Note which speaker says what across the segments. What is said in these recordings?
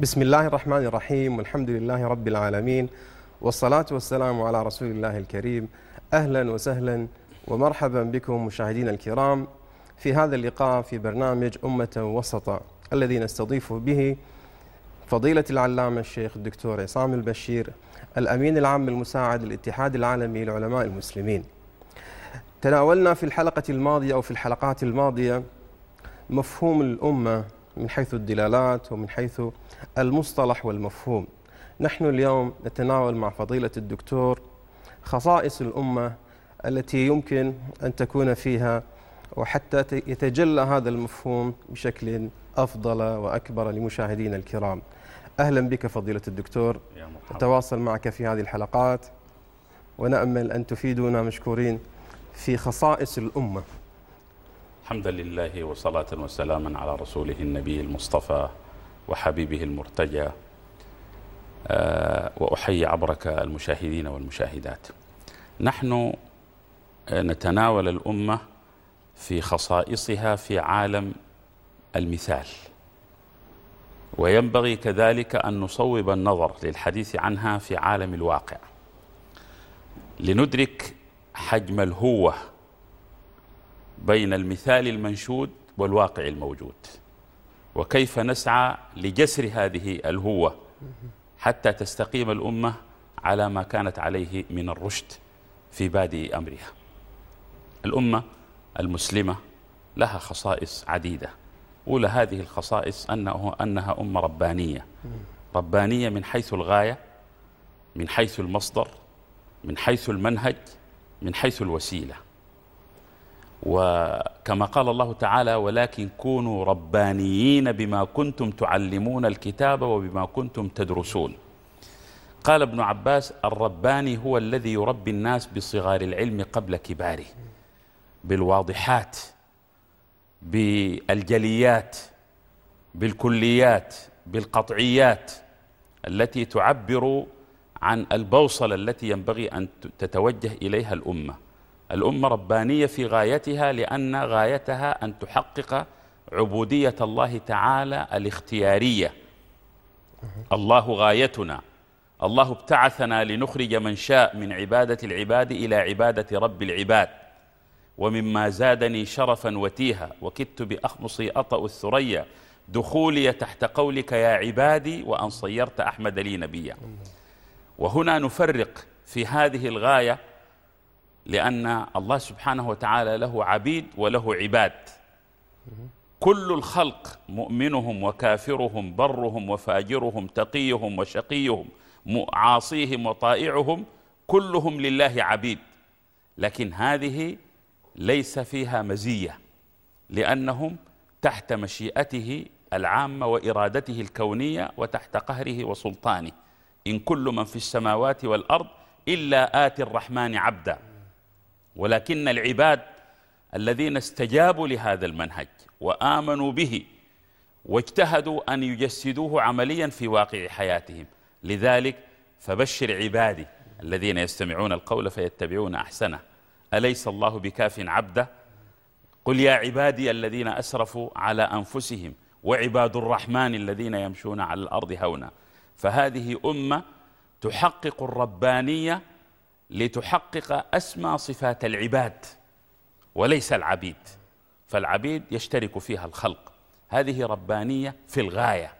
Speaker 1: بسم الله الرحمن الرحيم والحمد لله رب العالمين والصلاة والسلام على رسول الله الكريم أهلا وسهلا ومرحبا بكم مشاهدينا الكرام في هذا اللقاء في برنامج أمة وسطا الذي نستضيف به فضيلة العلامة الشيخ الدكتور عصام البشير الأمين العام المساعد للاتحاد العالمي لعلماء المسلمين تناولنا في الحلقة الماضية أو في الحلقات الماضية مفهوم الأمة من حيث الدلالات ومن حيث المصطلح والمفهوم. نحن اليوم نتناول مع فضيلة الدكتور خصائص الأمة التي يمكن أن تكون فيها وحتى يتجلى هذا المفهوم بشكل أفضل وأكبر لمشاهدينا الكرام. أهلا بك فضيلة الدكتور. نتواصل معك في هذه الحلقات ونأمل أن تفيدنا مشكورين في خصائص الأمة.
Speaker 2: حمدا لله وصلاة وسلاما على رسوله النبي المصطفى وحبيبه المرتجى أه وأحيي عبرك المشاهدين والمشاهدات. نحن نتناول الأمة في خصائصها في عالم المثال. وينبغي كذلك أن نصوب النظر للحديث عنها في عالم الواقع. لندرك حجم الهوة بين المثال المنشود والواقع الموجود. وكيف نسعى لجسر هذه الهوة حتى تستقيم الأمة على ما كانت عليه من الرشد في بادئ أمرها. الأمة المسلمة لها خصائص عديدة. أولى هذه الخصائص أنه أنها أمة ربانية. ربانية من حيث الغاية من حيث المصدر من حيث المنهج من حيث الوسيلة. وكما قال الله تعالى ولكن كونوا ربانيين بما كنتم تعلمون الكتاب وبما كنتم تدرسون قال ابن عباس الرباني هو الذي يربي الناس بصغار العلم قبل كباره بالواضحات بالجليات بالكليات بالقطعيات التي تعبر عن البوصلة التي ينبغي أن تتوجه إليها الأمة الأمة ربانية في غايتها لأن غايتها أن تحقق عبودية الله تعالى الاختيارية. الله غايتنا. الله ابتعثنا لنخرج من شاء من عبادة العباد إلى عبادة رب العباد. ومما زادني شرفا وتيها وكدت بأخمصي أطأ الثريا دخولي تحت قولك يا عبادي وأن صيرت أحمد لي نبيا. وهنا نفرق في هذه الغاية لأن الله سبحانه وتعالى له عبيد وله عباد. كل الخلق مؤمنهم وكافرهم برهم وفاجرهم تقيهم وشقيهم عاصيهم وطائعهم كلهم لله عبيد. لكن هذه ليس فيها مزية لأنهم تحت مشيئته العامة وإرادته الكونية وتحت قهره وسلطانه. إن كل من في السماوات والأرض إلا آتي الرحمن عبدا. ولكن العباد الذين استجابوا لهذا المنهج وآمنوا به واجتهدوا أن يجسدوه عمليا في واقع حياتهم. لذلك فبشر عبادي الذين يستمعون القول فيتبعون أحسنه. أليس الله بكاف عبده؟ قل يا عبادي الذين أسرفوا على أنفسهم وعباد الرحمن الذين يمشون على الأرض هونا. فهذه أمة تحقق الربانية لتحقق أسمى صفات العباد وليس العبيد فالعبيد يشترك فيها الخلق. هذه ربانية في الغاية.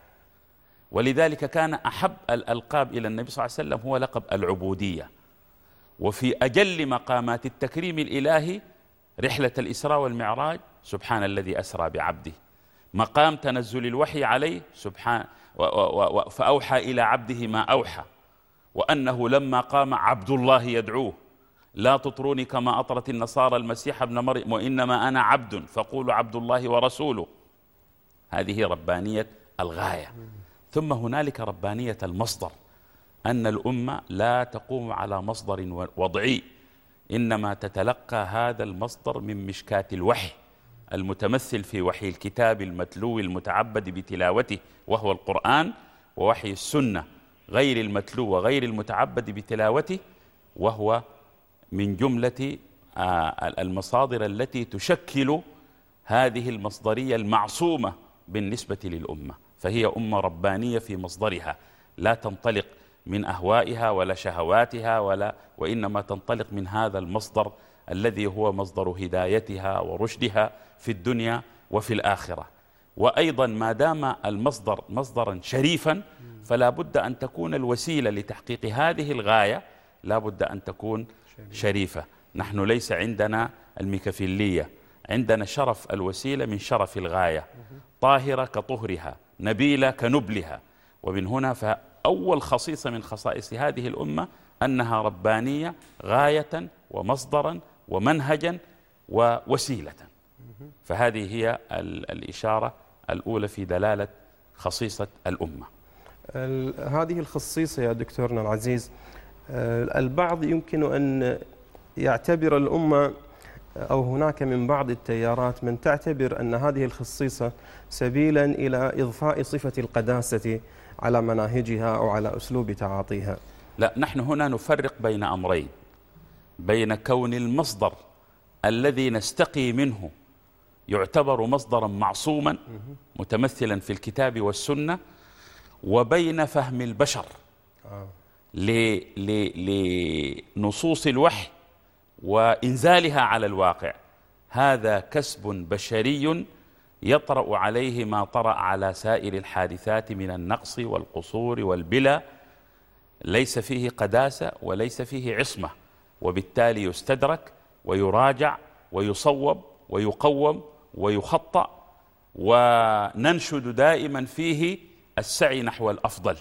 Speaker 2: ولذلك كان أحب الألقاب إلى النبي صلى الله عليه وسلم هو لقب العبودية. وفي أجل مقامات التكريم الإلهي رحلة الإسراء والمعراج سبحان الذي أسرى بعبده. مقام تنزل الوحي عليه سبحان فأوحى إلى عبده ما أوحى. وأنه لما قام عبد الله يدعوه لا تطروني كما أطرت النصارى المسيح ابن مريم وإنما أنا عبد فقولوا عبد الله ورسوله. هذه ربانية الغاية. ثم هنالك ربانية المصدر أن الأمة لا تقوم على مصدر وضعي إنما تتلقى هذا المصدر من مشكاة الوحي المتمثل في وحي الكتاب المتلو المتعبد بتلاوته وهو القرآن ووحي السنة. غير المتلو وغير المتعبد بتلاوته وهو من جملة المصادر التي تشكل هذه المصدرية المعصومة بالنسبة للأمة فهي أمة ربانية في مصدرها لا تنطلق من أهوائها ولا شهواتها ولا وإنما تنطلق من هذا المصدر الذي هو مصدر هدايتها ورشدها في الدنيا وفي الآخرة. وأيضا ما دام المصدر مصدرا شريفا فلا بد أن تكون الوسيلة لتحقيق هذه الغاية لا بد أن تكون شريفة. نحن ليس عندنا الميكافيلية عندنا شرف الوسيلة من شرف الغاية طاهرة كطهرها نبيلة كنبلها. ومن هنا فأول خصيصة من خصائص هذه الأمة أنها ربانية غاية ومصدرا ومنهجا ووسيلة. فهذه هي الإشارة الأولى في دلالة خصيصة الأمة.
Speaker 1: هذه الخصيصة يا دكتورنا العزيز البعض يمكن أن يعتبر الأمة أو هناك من بعض التيارات من تعتبر أن هذه الخصيصة سبيلا إلى إضفاء صفة القداسة على مناهجها أو على أسلوب تعاطيها.
Speaker 2: لا نحن هنا نفرق بين أمرين بين كون المصدر الذي نستقي منه يعتبر مصدرا معصوما متمثلا في الكتاب والسنة وبين فهم البشر آه. لنصوص الوحي وإنزالها على الواقع هذا كسب بشري يطرأ عليه ما طرأ على سائر الحادثات من النقص والقصور والبلا ليس فيه قداسة وليس فيه عصمة وبالتالي يستدرك ويراجع ويصوب ويقوم ويخطأ وننشد دائما فيه السعي نحو الأفضل.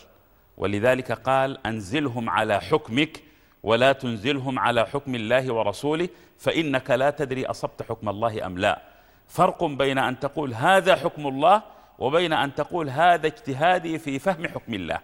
Speaker 2: ولذلك قال أنزلهم على حكمك ولا تنزلهم على حكم الله ورسوله فإنك لا تدري أصبت حكم الله أم لا. فرق بين أن تقول هذا حكم الله وبين أن تقول هذا اجتهادي في فهم حكم الله.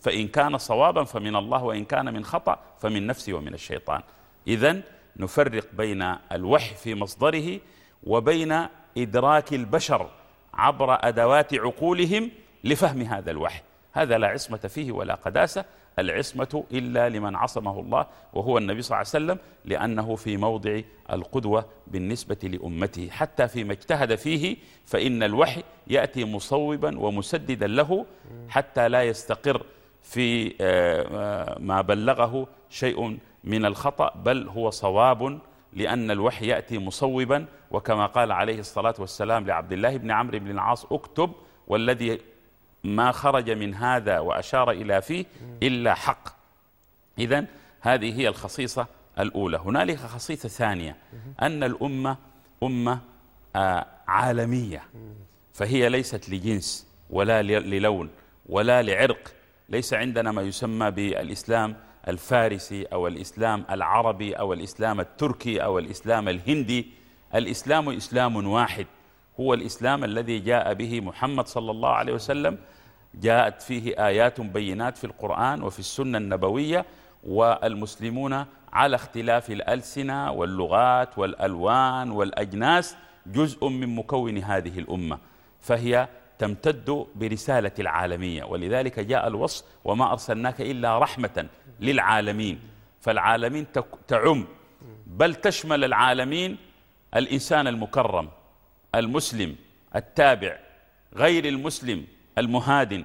Speaker 2: فإن كان صوابا فمن الله وإن كان من خطأ فمن نفسي ومن الشيطان. إذا نفرق بين الوحي في مصدره وبين إدراك البشر عبر أدوات عقولهم لفهم هذا الوحي. هذا لا عصمة فيه ولا قداسة. العصمة إلا لمن عصمه الله وهو النبي صلى الله عليه وسلم لأنه في موضع القدوة بالنسبة لأمته. حتى فيما اجتهد فيه فإن الوحي يأتي مصوبا ومسددا له حتى لا يستقر في آه، آه، ما بلغه شيء من الخطأ بل هو صواب لأن الوحي يأتي مصوبا وكما قال عليه الصلاة والسلام لعبد الله بن عمرو بن العاص اكتب والذي ما خرج من هذا وأشار إلى فيه إلا حق. إذا هذه هي الخصيصة الأولى. هنالك خصيصة ثانية أن الأمة أمة آه، عالمية. فهي ليست لجنس ولا للون ولا لعرق. ليس عندنا ما يسمى بالإسلام الفارسي أو الإسلام العربي أو الإسلام التركي أو الإسلام الهندي. الإسلام إسلام واحد. هو الإسلام الذي جاء به محمد صلى الله عليه وسلم. جاءت فيه آيات بينات في القرآن وفي السنة النبوية والمسلمون على اختلاف الألسنة واللغات والألوان والأجناس جزء من مكون هذه الأمة. فهي تمتد برسالة العالمية. ولذلك جاء الوصف وما أرسلناك إلا رحمة للعالمين فالعالمين تعم. بل تشمل العالمين الإنسان المكرم المسلم التابع غير المسلم المهادن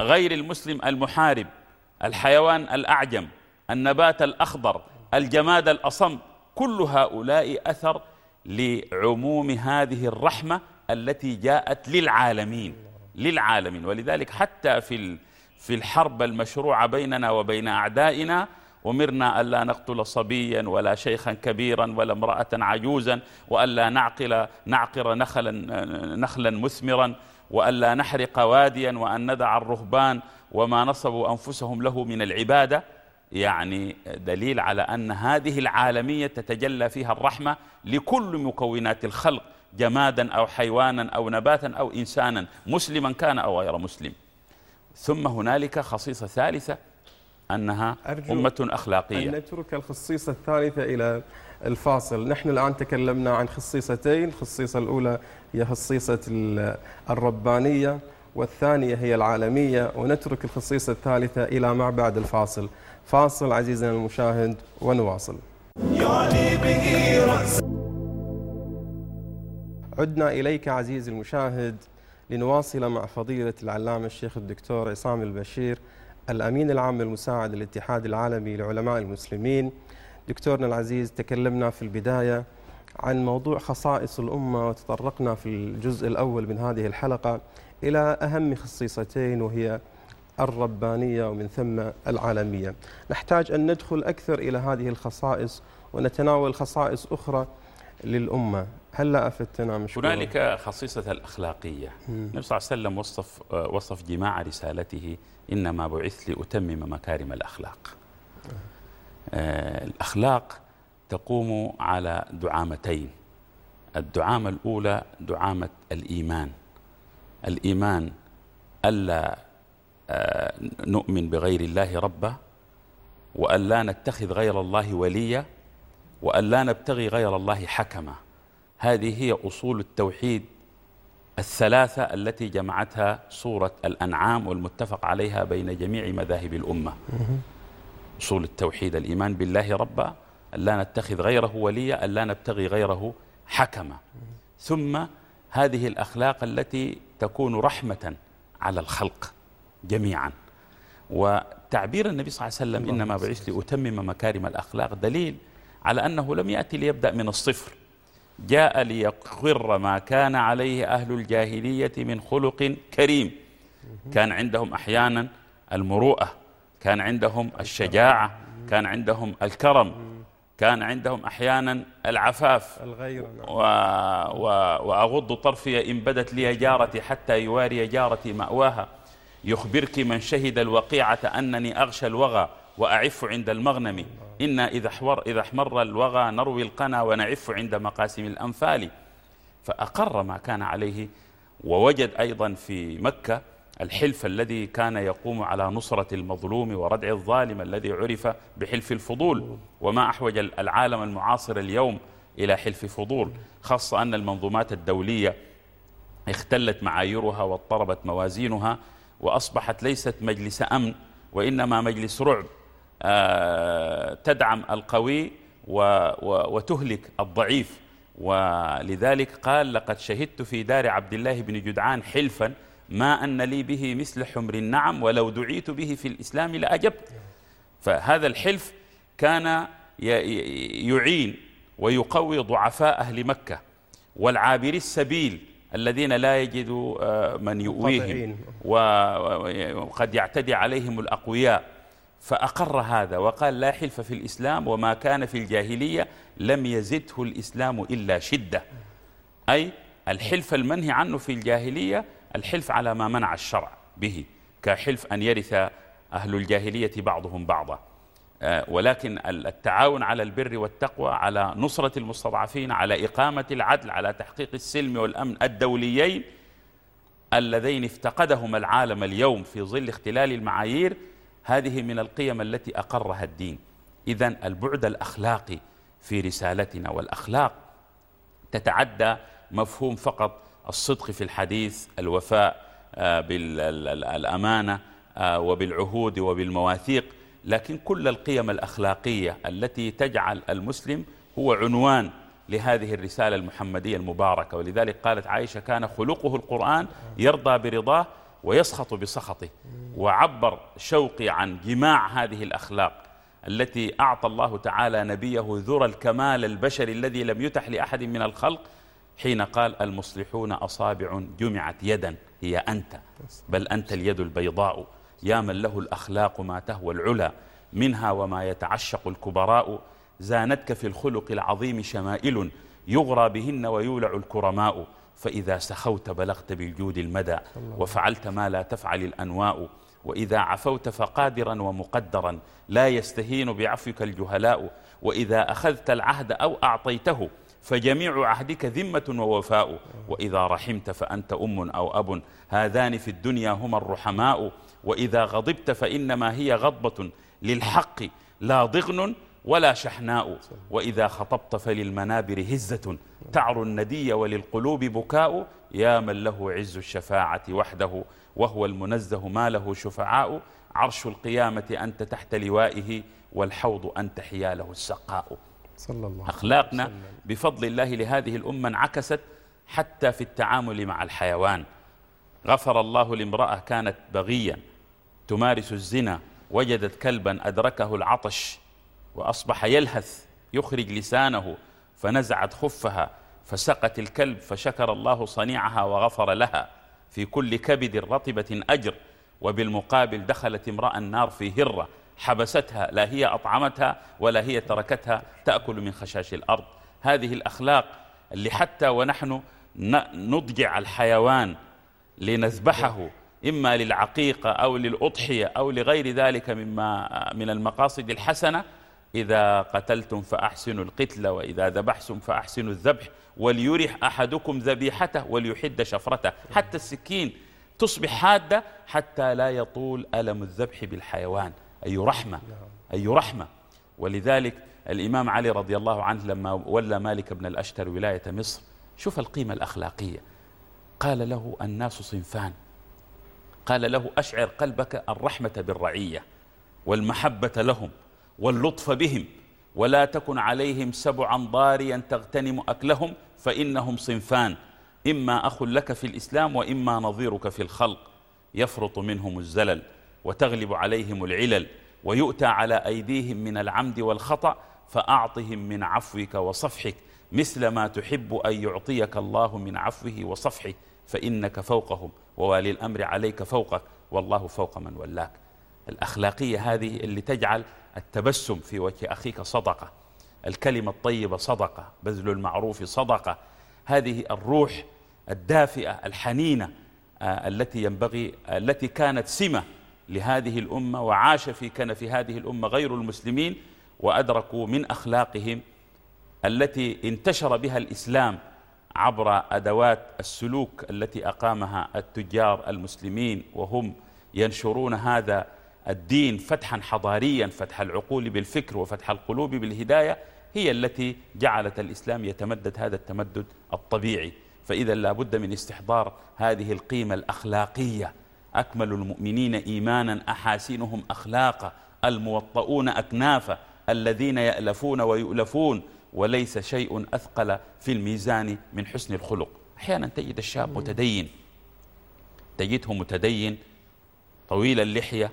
Speaker 2: غير المسلم المحارب الحيوان الأعجم النبات الأخضر الجماد الأصم كل هؤلاء أثر لعموم هذه الرحمة التي جاءت للعالمين للعالمين. ولذلك حتى في في الحرب المشروعة بيننا وبين أعدائنا أمرنا ألا نقتل صبيا ولا شيخا كبيرا ولا امرأة عجوزا وألا نعقل نعقر نخلا نخلا مثمرا وألا نحرق واديا وأن ندع الرهبان وما نصبوا أنفسهم له من العبادة. يعني دليل على أن هذه العالمية تتجلى فيها الرحمة لكل مكونات الخلق جمادا أو حيوانا أو نباتا أو إنسانا مسلما كان أو غير مسلم. ثم هنالك خصيصة ثالثة أنها
Speaker 1: أرجو
Speaker 2: أمة أخلاقية.
Speaker 1: أن نترك الخصيصة الثالثة إلى الفاصل. نحن الآن تكلمنا عن خصيصتين. الخصيصة الأولى هي خصيصة الربانية والثانية هي العالمية. ونترك الخصيصة الثالثة إلى ما بعد الفاصل. فاصل عزيزنا المشاهد ونواصل. عدنا إليك عزيزي المشاهد لنواصل مع فضيلة العلامة الشيخ الدكتور عصام البشير الأمين العام المساعد للاتحاد العالمي لعلماء المسلمين. دكتورنا العزيز تكلمنا في البداية عن موضوع خصائص الأمة وتطرقنا في الجزء الأول من هذه الحلقة إلى أهم خصيصتين وهي الربانية ومن ثم العالمية. نحتاج أن ندخل أكثر إلى هذه الخصائص ونتناول خصائص أخرى للأمة. هل لا أفتنا مشكورا
Speaker 2: هنالك خصيصة الأخلاقية. النبي صلى الله عليه وسلم وصف, وصف جماع رسالته إنما بعثت لأتمم مكارم الأخلاق. آه الأخلاق تقوم على دعامتين. الدعامة الأولى دعامة الإيمان. الإيمان ألا آه نؤمن بغير الله ربا وأن لا نتخذ غير الله وليا وأن لا نبتغي غير الله حكما. هذه هي أصول التوحيد الثلاثة التي جمعتها سورة الأنعام والمتفق عليها بين جميع مذاهب الأمة. أصول التوحيد الإيمان بالله ربا أن لا نتخذ غيره وليا أن لا نبتغي غيره حكما. ثم هذه الأخلاق التي تكون رحمة على الخلق جميعا. وتعبير النبي صلى الله عليه وسلم إنما بعثت لأتمم مكارم الأخلاق دليل على أنه لم يأتي ليبدأ من الصفر. جاء ليقر ما كان عليه أهل الجاهلية من خلق كريم. كان عندهم أحيانا المروءة كان عندهم الشجاعة كان عندهم الكرم كان عندهم أحيانا العفاف.
Speaker 1: الغير
Speaker 2: و... و... وأغض طرفي إن بدت لي جارتي حتى يواري جارتي مأواها. يخبرك من شهد الوقيعة أنني أغشى الوغى. وأعف عند المغنم. إنا إذا احمر, إذا احمر الوغى نروي القنا ونعف عند مقاسم الأنفال. فأقر ما كان عليه. ووجد أيضا في مكة الحلف الذي كان يقوم على نصرة المظلوم وردع الظالم الذي عرف بحلف الفضول. وما أحوج العالم المعاصر اليوم إلى حلف فضول. خاصة أن المنظومات الدولية اختلت معاييرها واضطربت موازينها. وأصبحت ليست مجلس أمن وإنما مجلس رعب. تدعم القوي وتهلك الضعيف. ولذلك قال لقد شهدت في دار عبد الله بن جدعان حلفا ما أن لي به مثل حمر النعم ولو دعيت به في الإسلام لأجبت. فهذا الحلف كان يعين ويقوي ضعفاء أهل مكة والعابري السبيل الذين لا يجدوا آه، من يؤويهم. وقد يعتدي عليهم الأقوياء. فأقر هذا وقال لا حلف في الإسلام وما كان في الجاهلية لم يزده الإسلام إلا شدة. أي الحلف المنهي عنه في الجاهلية الحلف على ما منع الشرع به كحلف أن يرث أهل الجاهلية بعضهم بعضا. آه، ولكن التعاون على البر والتقوى على نصرة المستضعفين على إقامة العدل على تحقيق السلم والأمن الدوليين اللذين افتقدهما العالم اليوم في ظل اختلال المعايير هذه من القيم التي أقرها الدين. إذا البعد الأخلاقي في رسالتنا والأخلاق تتعدى مفهوم فقط الصدق في الحديث الوفاء آه، بالأمانة آه، وبالعهود وبالمواثيق. لكن كل القيم الأخلاقية التي تجعل المسلم هو عنوان لهذه الرسالة المحمدية المباركة. ولذلك قالت عائشة كان خلقه القرآن يرضى برضاه ويسخط بسخطه وعبر شوقي عن جماع هذه الأخلاق التي أعطى الله تعالى نبيه ذرى الكمال البشري الذي لم يتح لأحد من الخلق حين قال المصلحون أصابع جمعت يدا هي أنت بل أنت اليد البيضاء. يا من له الأخلاق ما تهوى العلا منها وما يتعشق الكبراء. زانتك في الخلق العظيم شمائل يغرى بهن ويولع الكرماء. فإذا سخوت بلغت بالجود المدى وفعلت ما لا تفعل الأنواء. وإذا عفوت فقادرا ومقدرا لا يستهين بعفوك الجهلاء. وإذا أخذت العهد أو أعطيته فجميع عهدك ذمة ووفاء. وإذا رحمت فأنت أم أو أب. هذان في الدنيا هما الرحماء. وإذا غضبت فإنما هي غضبة للحق. لا ضغن ولا شحناء. وإذا خطبت فللمنابر هزة تعر الندي وللقلوب بكاء. يا من له عز الشفاعة وحده وهو المنزه ما له شفعاء. عرش القيامة أنت تحت لوائه والحوض أنت حياله السقاء. صلى الله أخلاقنا بفضل الله لهذه الأمة انعكست حتى في التعامل مع الحيوان. غفر الله لامرأة كانت بغيا تمارس الزنا وجدت كلبا أدركه العطش. وأصبح يلهث يخرج لسانه فنزعت خفها فسقت الكلب فشكر الله صنيعها وغفر لها. في كل كبد رطبة أجر وبالمقابل دخلت امرأة النار في هرة. حبستها لا هي أطعمتها ولا هي تركتها تأكل من خشاش الأرض. هذه الأخلاق اللي حتى ونحن نضجع الحيوان لنذبحه إما للعقيقة أو للأضحية أو لغير ذلك مما من المقاصد الحسنة إذا قتلتم فأحسنوا القتل وإذا ذبحتم فأحسنوا الذبح وليرح أحدكم ذبيحته وليحد شفرته. حتى السكين تصبح حادة حتى لا يطول ألم الذبح بالحيوان. أي رحمة أي رحمة. ولذلك الإمام علي رضي الله عنه لما ولى مالك بن الأشتر ولاية مصر شوف القيمة الأخلاقية. قال له الناس صنفان. قال له أشعر قلبك الرحمة بالرعية والمحبة لهم. واللطف بهم ولا تكن عليهم سبعا ضاريا تغتنم أكلهم فإنهم صنفان. إما أخ لك في الإسلام وإما نظيرك في الخلق. يفرط منهم الزلل وتغلب عليهم العلل ويؤتى على أيديهم من العمد والخطأ فأعطهم من عفوك وصفحك. مثل ما تحب أن يعطيك الله من عفوه وصفحه فإنك فوقهم ووالي الأمر عليك فوقك. والله فوق من ولاك. الأخلاقية هذه اللي تجعل التبسم في وجه أخيك صدقة الكلمة الطيبة صدقة بذل المعروف صدقة. هذه الروح الدافئة الحنينة آه، التي ينبغي التي كانت سمة لهذه الأمة وعاش في كنف هذه الأمة غير المسلمين وأدركوا من أخلاقهم التي انتشر بها الإسلام عبر أدوات السلوك التي أقامها التجار المسلمين وهم ينشرون هذا الدين فتحا حضاريا فتح العقول بالفكر وفتح القلوب بالهداية هي التي جعلت الإسلام يتمدد هذا التمدد الطبيعي. فإذا لا بد من استحضار هذه القيمة الأخلاقية. أكمل المؤمنين إيمانا أحاسنهم أخلاقا الموطؤون أكنافا الذين يألفون ويؤلفون. وليس شيء أثقل في الميزان من حسن الخلق. أحيانا تجد الشاب متدين. تجده متدين طويل اللحية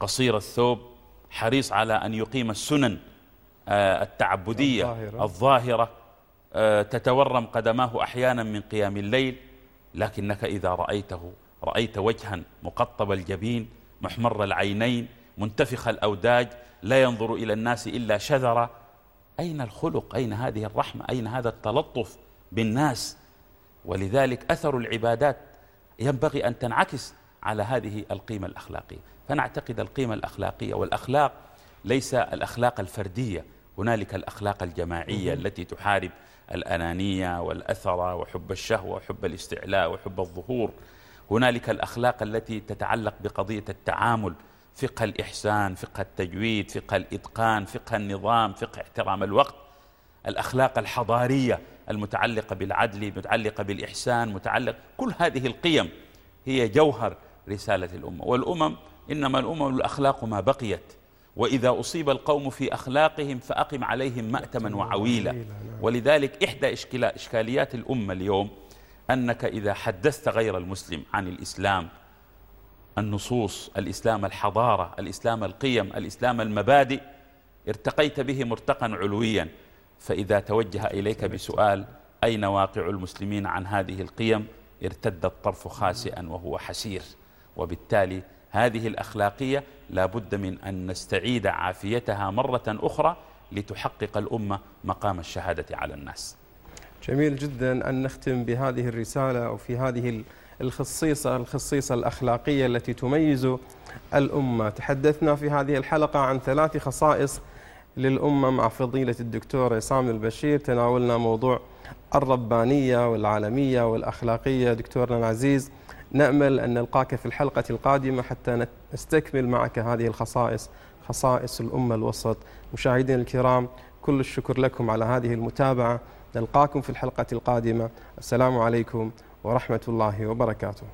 Speaker 2: قصير الثوب حريص على أن يقيم السنن آه، التعبدية الظاهرة, الظاهرة. آه، تتورم قدماه أحيانا من قيام الليل لكنك إذا رأيته رأيت وجها مقطب الجبين محمر العينين منتفخ الأوداج لا ينظر إلى الناس إلا شذرا أين الخلق؟ أين هذه الرحمة؟ أين هذا التلطف بالناس؟ ولذلك أثر العبادات ينبغي أن تنعكس على هذه القيمة الأخلاقية. فنعتقد القيمة الأخلاقية والأخلاق ليس الأخلاق الفردية هنالك الأخلاق الجماعية التي تحارب الأنانية والأثرة وحب الشهوة وحب الاستعلاء وحب الظهور. هنالك الأخلاق التي تتعلق بقضية التعامل فقه الإحسان فقه التجويد فقه الإتقان فقه النظام فقه احترام الوقت. الأخلاق الحضارية المتعلقة بالعدل متعلقة بالإحسان متعلق كل هذه القيم هي جوهر رسالة الأمة والأمم إنما الأمم الأخلاق ما بقيت. وإذا أصيب القوم في أخلاقهم فأقم عليهم مأتما وعويلا. ولذلك إحدى إشكاليات الأمة اليوم أنك إذا حدثت غير المسلم عن الإسلام النصوص الإسلام الحضارة الإسلام القيم الإسلام المبادئ ارتقيت به مرتقا علويا. فإذا توجه إليك بسؤال أين واقع المسلمين عن هذه القيم؟ ارتد الطرف خاسئا وهو حسير. وبالتالي هذه الأخلاقية لا بد من أن نستعيد عافيتها مرة أخرى لتحقق الأمة مقام الشهادة على الناس.
Speaker 1: جميل جدا أن نختم بهذه الرسالة أو في هذه الخصيصة الخصيصة الأخلاقية التي تميز الأمة. تحدثنا في هذه الحلقة عن ثلاث خصائص للأمة مع فضيلة الدكتور عصام البشير. تناولنا موضوع الربانية والعالمية والأخلاقية. دكتورنا العزيز نأمل أن نلقاك في الحلقة القادمة حتى نستكمل معك هذه الخصائص خصائص الأمة الوسط. مشاهدينا الكرام كل الشكر لكم على هذه المتابعة. نلقاكم في الحلقة القادمة. السلام عليكم ورحمة الله وبركاته.